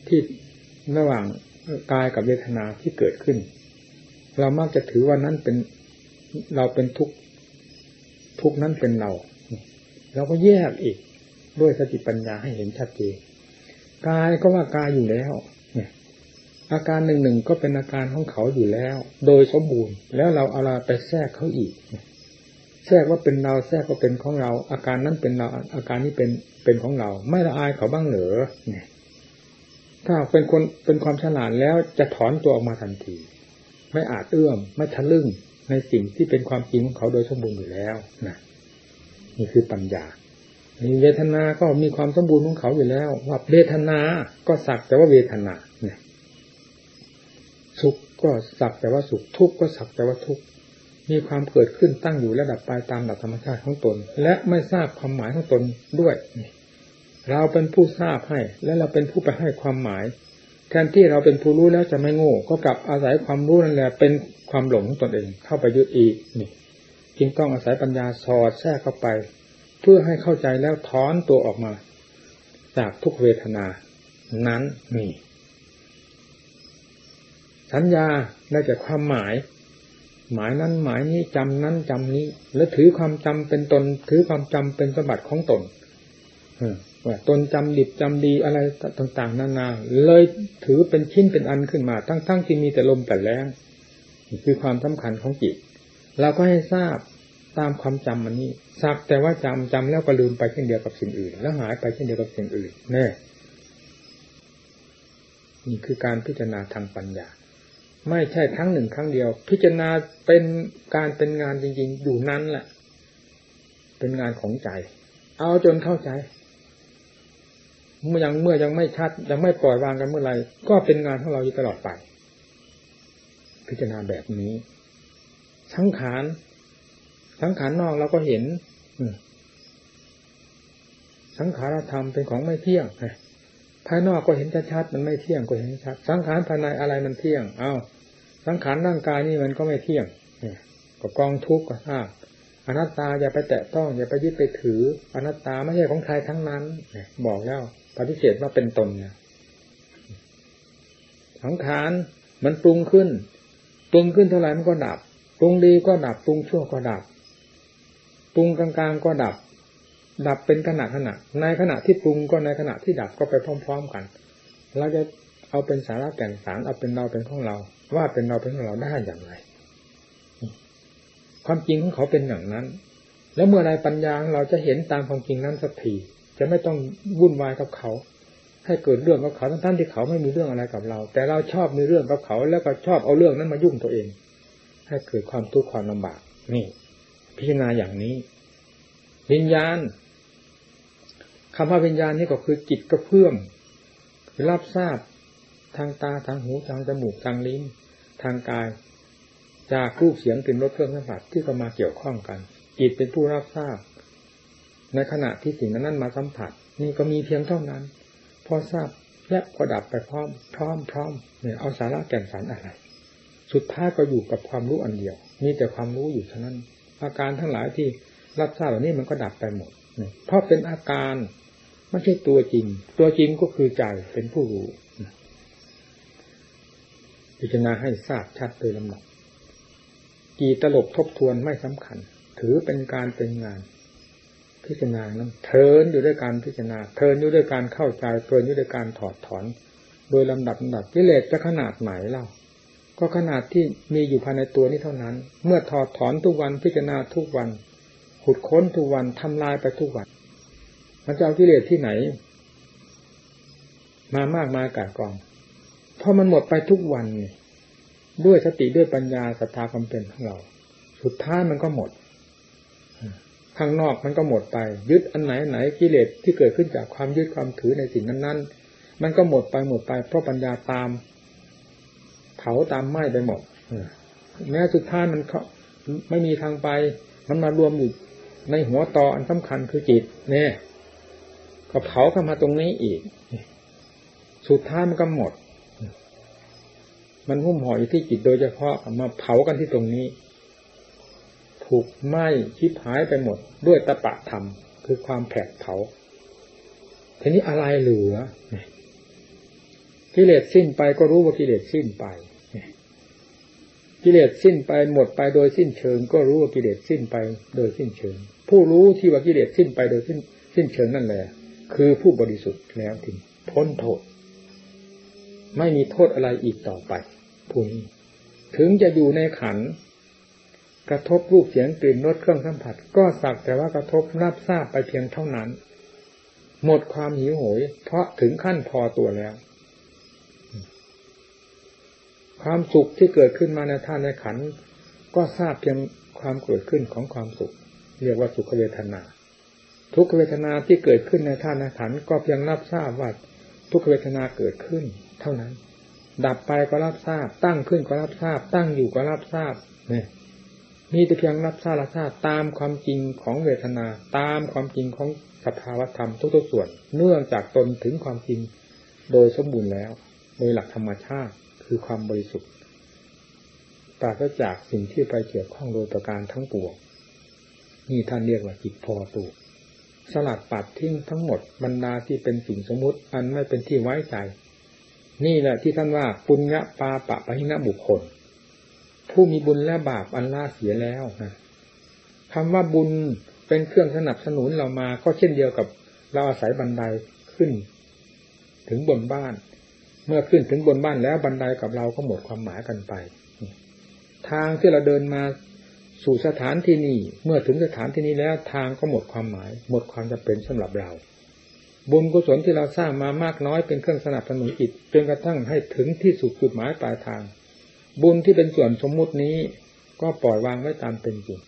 ที่ระหว่างกายกับเวทนาที่เกิดขึ้น เรามักจะถือว่านั้นเป็นเราเป็นทุกทุกนั้นเป็นเราเราก็แยกอีกด้วยสติปัญญาให้เห็นชัดเจนกายก็ว่ากายอยู่แล้ว อาการหนึ่งหนึ่งก็เป็นอาการของเขาอยู่แล้ว โดยสมบูรณ์แล้วเราเอาอะไรไปแทรกเขาอีก แทรกว่าเป็นเราแทรกว่าเป็นของเรา อาการนั้นเป็นเราอาการนี้เป็นเป็นของเรา ไม่ละอายเขาบ้างเหรอเนี่ยถ้าเป็นคนเป็นความฉลาดแล้วจะถอนตัวออกมาทันที ไม่อาจเอื้อมไม่ทะลึ่งในสิ่งที่เป็นความจริงของเขาโดยสมบูรณ์อยู่แล้วนะนี่คือปัญญาเวทนา ก็มีความสมบูรณ์ของเขาอยู่แล้ว ว่าเวทนา ก็สักแต่ว่าเวทนา ก็สักแต่ว่าสุขทุกข์ก็สักแต่ว่าทุกข์มีความเกิดขึ้นตั้งอยู่และดับไปตามหลักธรรมชาติของตน และไม่ทราบความหมายของตนด้วยเราเป็นผู้ทราบให้ และเราเป็นผู้ไปให้ความหมายแทนที่เราเป็นผู้รู้แล้วจะไม่โง่ ก็กลับอาศัยความรู้นั่นแหละเป็นความหลงของตนเองเข้าไปยึดอีกนี่จึงต้องอาศัยปัญญาสอดแทรกเข้าไป เพื่อให้เข้าใจแล้วถอนตัวออกมา จากทุกเวทนา นั้นนี่ สัญญาได้แต่ความหมาย หมายนั้นหมายนี้จำนั้นจำนี้ แล้วถือความจำเป็นตน ถือความจำเป็นสมบัติของตนว่าตนจำดิบจำดีอะไรต่าง ๆ นานาเลยถือเป็นชิ้นเป็นอันขึ้นมา ทั้งๆที่มีแต่ลมแต่แรงคือความสำคัญของจิตเราก็ให้ทราบตามความจำมันนี้สักแต่ว่าจำจำแล้วก็ลืมไปเช่นเดียวกับสิ่งอื่น แล้วหายไปเช่นเดียวกับสิ่งอื่นแน่นี่คือการพิจารณาทางปัญญา ไม่ใช่ครั้งหนึ่งครั้งเดียว พิจารณาเป็นการเป็นงานจริง ๆ อยู่นั้นแหละ เป็นงานของใจ เอาจนเข้าใจ เมื่อยังเมื่อยังไม่ชัด ยังไม่ปล่อยวางกันเมื่อไหร่ก็เป็นงานของเราอยู่ตลอดไป พิจารณาแบบนี้ สังขารสังขารนอกเราก็เห็นสังขารธรรมเป็นของไม่เที่ยงภายนอกก็เห็นชัดๆมันไม่เที่ยงก็เห็นชัด สังขารภายในอะไรมันเที่ยง เอา สังขารร่างกายนี่มันก็ไม่เที่ยงก็กองทุกข์ก็ทราบอนัตตาอย่าไปแตะต้อง อย่าไปยึดไปถือ อนัตตาไม่ใช่ของใครทั้งนั้นบอกแล้วปฏิเสธว่าเป็นตนเนี่ยสังขารมันปรุงขึ้นปรุงขึ้นเท่าไหร่มันก็ดับปรุงดีก็ดับปรุงชั่วก็ดับปรุงกลางๆก็ดับ ดับเป็นขณะขณะ ในขณะที่ปรุงก็ในขณะที่ดับก็ไปพร้อม ๆ กัน เราจะเอาเป็นสาระแก่นสารเอาเป็นเราเป็นของเรา ว่าเป็นเราเป็นของเราได้อย่างไร ความจริงของเขาเป็นอย่างนั้น แล้วเมื่อไรปัญญาเราจะเห็นตามความจริงนั้นสักทีจะไม่ต้องวุ่นวายกับเขา ให้เกิดเรื่องกับเขาทั้งๆที่เขาไม่มีเรื่องอะไรกับเรา แต่เราชอบมีเรื่องกับเขา แล้วก็ชอบเอาเรื่องนั้นมายุ่งตัวเอง ให้เกิดความทุกข์ความลำบาก นี่ พิจารณาอย่างนี้ วิญญาณคำว่าวิญญาณนี่ก็คือจิตกระเพื่อมรับทราบ ทางตาทางหูทางจมูกทางลิ้น ทางกาย จากรูปเสียงกลิ่นรสเครื่องสัมผัสที่เข้ามาเกี่ยวข้องกันจิตเป็นผู้รับทราบ ในขณะที่สิ่งนั้นมาสัมผัส นี่ก็มีเพียงเท่านั้น พอทราบและก็ดับไปพร้อม พร้อมพร้อมเนี่ยเอาสาระแก่นสารอะไร สุดท้ายก็อยู่กับความรู้อันเดียว มีแต่ความรู้อยู่เท่านั้น อาการทั้งหลายที่รับทราบเหล่านี้มันก็ดับไปหมดเพราะเป็นอาการไม่ใช่ตัวจริง ตัวจริงก็คือใจเป็นผู้รู้ พิจารณาให้ทราบชัดโดยลำดับกี่ตลบทบทวนไม่สำคัญ ถือเป็นการเป็นงาน พิจารณานั้นเทินอยู่ด้วยการพิจารณาเทินอยู่ด้วยการเข้าใจเทินอยู่ด้วยการถอดถอน โดยลำดับลำดับกิเลสจะขนาดไหนเล่าก็ขนาดที่มีอยู่ภายในตัวนี้เท่านั้น เมื่อถอดถอนทุกวันพิจารณาทุกวันขุดค้นทุกวันทำลายไปทุกวัน มันจะเอากิเลสที่ไหน มามากมายกายกอง พราะมันหมดไปทุกวันนี่ด้วยสติด้วยปัญญาศรัทธาความเป็นของเรา สุดท้ายมันก็หมดข้างนอกมันก็หมดไป ยึดอันไหนไหนกิเลสที่เกิดขึ้นจากความยึดความถือในสิ่งนั้นๆ มันก็หมดไปหมดไป เพราะปัญญาตาม เผาตามไหม้ไปหมดแม้สุดท้ายมันเขาไม่มีทางไป มันมารวมอยู่ในหัวต่ออันสำคัญคือจิตเนี่ยก็เผาเข้ามาตรงนี้อีก สุดท้ายมันก็หมด มันหุ้มห่ออยู่ที่จิตโดยเฉพาะมาเผากันที่ตรงนี้ ถูกไหม้ชิบหายไปหมด ด้วยตะปะธรรม คือความแผดเผา ทีนี้อะไรเหลือกิเลสสิ้นไปก็รู้ว่ากิเลสสิ้นไปกิเลสสิ้นไปหมดไปโดยสิ้นเชิง ก็รู้ว่ากิเลสสิ้นไปโดยสิ้นเชิง ผู้รู้ที่ว่ากิเลสสิ้นไปโดยสิ้นสิ้นเชิงนั่นแหละ คือผู้บริสุทธิ์แล้วถึงพ้นโทษ ไม่มีโทษอะไรอีกต่อไป ผุงถึงจะอยู่ในขัน กระทบรูปเสียงกลิ่นรสเครื่องสัมผัส ก็สักแต่ว่ากระทบรับทราบไปเพียงเท่านั้น หมดความหิวโหย เพราะถึงขั้นพอตัวแล้ว ความสุขที่เกิดขึ้นมาในท่านในขัน ก็ทราบเพียงความเกิดขึ้นของความสุข เรียกว่าสุขเวทนา ทุกเวทนาที่เกิดขึ้นในท่านในขันก็เพียงรับทราบว่าทุกเวทนาเกิดขึ้น เท่านั้น ดับไปก็รับทราบ ตั้งขึ้นก็รับทราบ ตั้งอยู่ก็รับทราบเนี่ยมีแต่เพียงรับทราบรับทราบตามความจริงของเวทนา ตามความจริงของสภาวธรรมทุกๆส่วน เนื่องจากตนถึงความจริงโดยสมบูรณ์แล้ว โดยหลักธรรมชาติคือความบริสุทธิ์ปราศจากสิ่งที่ไปเกี่ยวข้องโดยประการทั้งปวงนี่ท่านเรียกว่าจิตพอตัวสลัดปัดทิ้งทั้งหมดบรรดาที่เป็นสิ่งสมมุติอันไม่เป็นที่ไว้ใจ นี่แหละที่ท่านว่าปุญญาปาปะปะหินะบุคคล ผู้มีบุญและบาปอันล่าเสียแล้วนะคำว่าบุญเป็นเครื่องสนับสนุนเรามาก็เช่นเดียวกับเราอาศัยบันไดขึ้น ถึงบนบ้าน เมื่อขึ้นถึงบนบ้านแล้วบันไดกับเราก็หมดความหมายกันไป ทางที่เราเดินมาสู่สถานที่นี้ เมื่อถึงสถานที่นี้แล้วทางก็หมดความหมาย หมดความจะเป็นสำหรับเรา บุญกุศลที่เราสร้างมามากน้อยเป็นเครื่องสนับสนุนจิตจนกระทั่งให้ถึงที่สุดจุดหมายปลายทาง บุญที่เป็นส่วนสมมุตินี้ก็ปล่อยวางไว้ตามเป็นจริง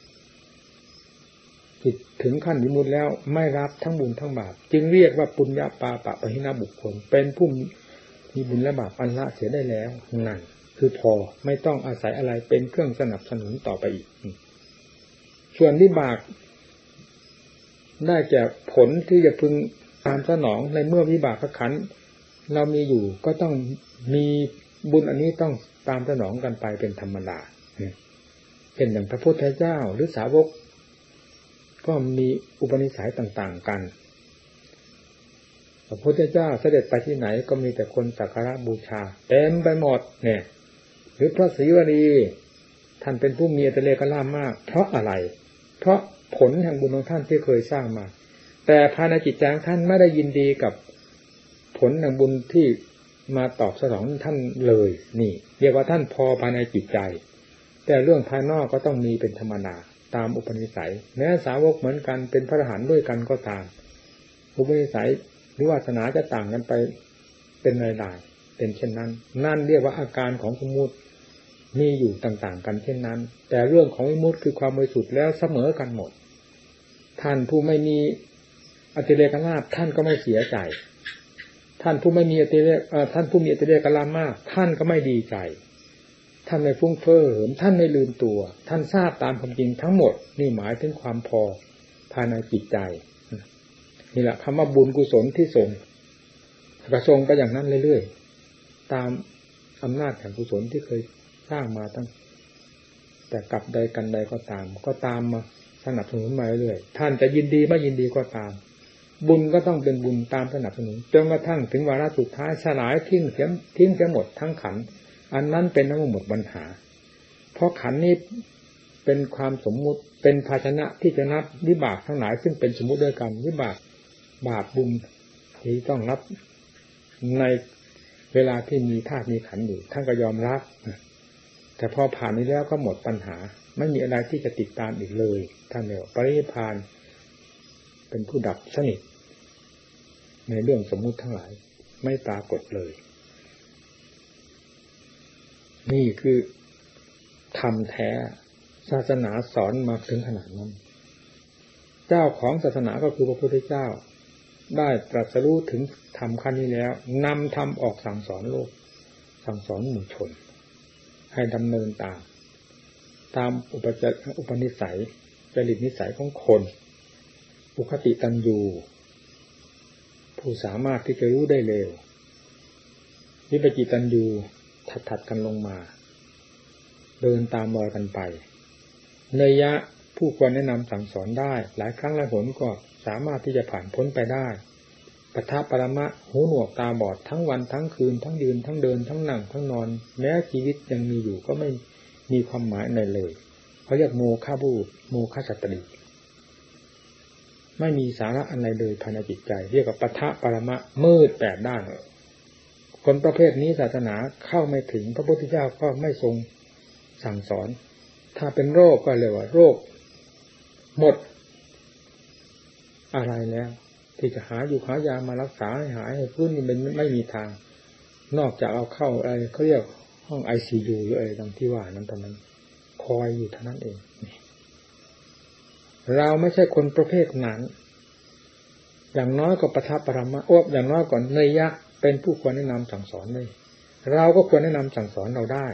จิตถึงขั้นวิมุตแล้วไม่รับทั้งบุญทั้งบาปจึงเรียกว่าปุญญาปาปะปะหินาบุคคล เป็นผู้มีบุญและบาปอันละเสียได้แล้วนั่นคือพอไม่ต้องอาศัยอะไรเป็นเครื่องสนับสนุนต่อไปอีก ส่วนวิบากได้แก่ผลที่จะพึง ตามสนองในเมื่อวิบากขันเรามีอยู่ก็ต้องมีบุญอันนี้ต้องตามสนองกันไปเป็นธรรมดาเป็นอย่างพระพุทธเจ้าหรือสาวก ก็มีอุปนิสัยต่าง ๆ กัน พระพุทธเจ้าเสด็จไปที่ไหนก็มีแต่คนสักการะบูชาเต็มไปหมดเนี่ย หรือพระศรีวลีท่านเป็นผู้มีอัตเลกล่ามาก เพราะอะไร เพราะผลแห่งบุญของท่านที่เคยสร้างมา แต่ภายในจิตใจท่านไม่ได้ยินดีกับผลแห่งบุญที่มาตอบสนองท่านเลย นี่ เรียกว่าท่านพอภายในจิตใจ แต่เรื่องภายนอกก็ต้องมีเป็นธรรมดาตามอุปนิสัย แม้สาวกเหมือนกันเป็นพระอรหันต์ด้วยกันก็ตาม อุปนิสัยหรือวาสนาจะต่างกันไปเป็นรายๆเป็นเช่นนั้น นั่นเรียกว่าอาการของสมุติมีอยู่ต่างๆ กันเช่นนั้น แต่เรื่องของวิมุตคือความบริสุทธิ์แล้วเสมอกันหมด ท่านผู้ไม่มี อติเรกลาภท่านก็ไม่เสียใจ ท่านผู้ไม่มีอติเรกท่านผู้มีอติเรกลามาก ท่านก็ไม่ดีใจ ท่านไม่ฟุ้งเฟ้อเหิมท่านไม่ลืมตัว ท่านทราบตามความจริงทั้งหมด นี่หมายถึงความพอภายในจิตใจนี่แหละคำว่าบุญกุศลที่ส่งกระทรงไปอย่างนั้นเรื่อยๆตามอำนาจแห่งกุศลที่เคยสร้างมาตั้ง แต่กลับใดกันใดก็ตาม ก็ตามมาสนับสนุนมาเรื่อยๆท่านจะยินดีไม่ยินดีก็ตาม บุญก็ต้องเป็นบุญตามสนับสนุนจนกระทั่งถึงวาระสุดท้ายสลายทิ้งเสียทิ้งเสียหมดทั้งขัน อันนั้นเป็นน้ำหมดปัญหา เพราะขันนี้เป็นความสมมุติเป็นภาชนะที่จะนับวิบากทั้งหลายซึ่งเป็นสมมุติด้วยกันวิบากบาปบุญที่ต้องรับในเวลาที่มีธาตุมีขันอยู่ท่านก็ยอมรับแต่พอผ่านนี้แล้วก็หมดปัญหา ไม่มีอะไรที่จะติดตามอีกเลยท่านเดียวปริพาน เป็นผู้ดับสนิท ในเรื่องสมมุติทั้งหลาย ไม่ปรากฏเลย นี่คือทำแท้ศาสนาสอนมาถึงขนาดนั้น เจ้าของศาสนาก็คือพระพุทธเจ้า ได้ตรัสรู้ถึงทำขั้นนี้แล้วนำทำออกสั่งสอนโลก สั่งสอนหมู่ชน ให้ดำเนินตาม ตามอุปจอุปนิสัยจริตนิสัยของคน อุคติตันยูผู้สามารถที่จะรู้ได้เร็ววิปจิตันยูถัดถัดกันลงมา เดินตามรอยกันไป เนยยะผู้ควรแนะนำสั่งสอนได้ หลายครั้งหลายหนก็สามารถที่จะผ่านพ้นไปได้ปทัปรมะหูหนวกตาบอดทั้งวันทั้งคืน ทั้งยืนทั้งเดินทั้งนั่งทั้งนอน แม้ชีวิตยังมีอยู่ก็ไม่มีความหมายในเลยเขาเรียกโมฆะบูโมฆะสตรี ไม่มีสาระอะไรเลยภายในจิตใจ เรียกว่าปทะปรมะมืดแปดด้านคนประเภทนี้ศาสนาเข้าไม่ถึงพระพุทธเจ้าก็ไม่ทรงสั่งสอน ถ้าเป็นโรคก็เลยว่า โรค หมด อะไรแล้ว ที่จะหาอยู่หายามารักษาให้หายให้พื้นนี่มันไม่มีทาง นอกจากเอาเข้าอะไรเขาเรียกห้องไอซียูหรืออะไรตางที่ว่านั้นตอนนั้นคอยอยู่เท่านั้นเองนี่ เราไม่ใช่คนประเภทนั้น อย่างน้อยก็ประทับปรมาโอ้อย่างน้อยก่อนเนยยะเป็นผู้ควรแนะนำสั่งสอนเลย เราก็ควรแนะนำสั่งสอนเราได้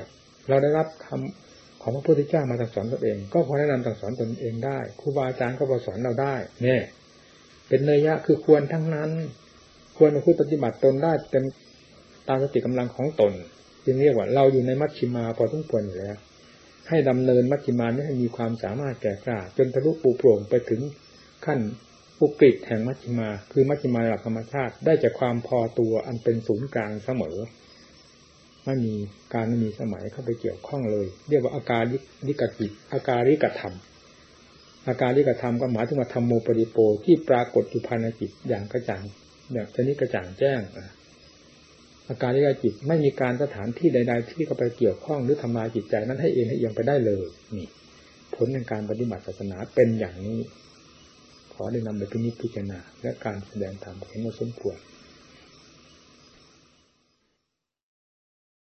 เราได้รับคำของพระพุทธเจ้ามาสั่งสอนตนเอง ก็พอแนะนำสั่งสอนตนเองได้ครูบาอาจารย์ก็พอสอนเราได้ เนี่ย เป็นเนยยะคือควรทั้งนั้น ควรผู้ปฏิบัติตนได้เต็มตามสติกำลังของตนจึงเรียกว่าเราอยู่ในมัชชิมาพอทุกควรอยู่แล้ว ให้ดำเนินมัชชิมานี้ให้มีความสามารถแก่กล้าจนทะลุปูโปร่งไปถึงขั้นอุกฤษแห่งมัชฌิมา คือมัชฌิมาหลักธรรมชาติได้จากความพอตัวอันเป็นศูนย์กลางเสมอไม่มีการไม่มีสมัยเข้าไปเกี่ยวข้องเลย เรียกว่าอาการลิกจิตอาการลิกธรรม อาการลิกธรรมก็หมายถึงว่าธรรมโมปริโปที่ปรากฏอยู่ภายในจิตอย่างกระจ่างแบบชนิดกระจ่างแจ้ง อาการที่กจิตไม่มีการสถานที่ใด ๆ ที่เข้าไปเกี่ยวข้องหรือทำลายจิตใจนั้นให้เองให้เอียงไปได้เลยนี่ผลในการปฏิบัติศาสนาเป็นอย่างนี้ ขอได้นำไปพินิจพิจารณาและการแสดงธรรมเห็นว่าสมควร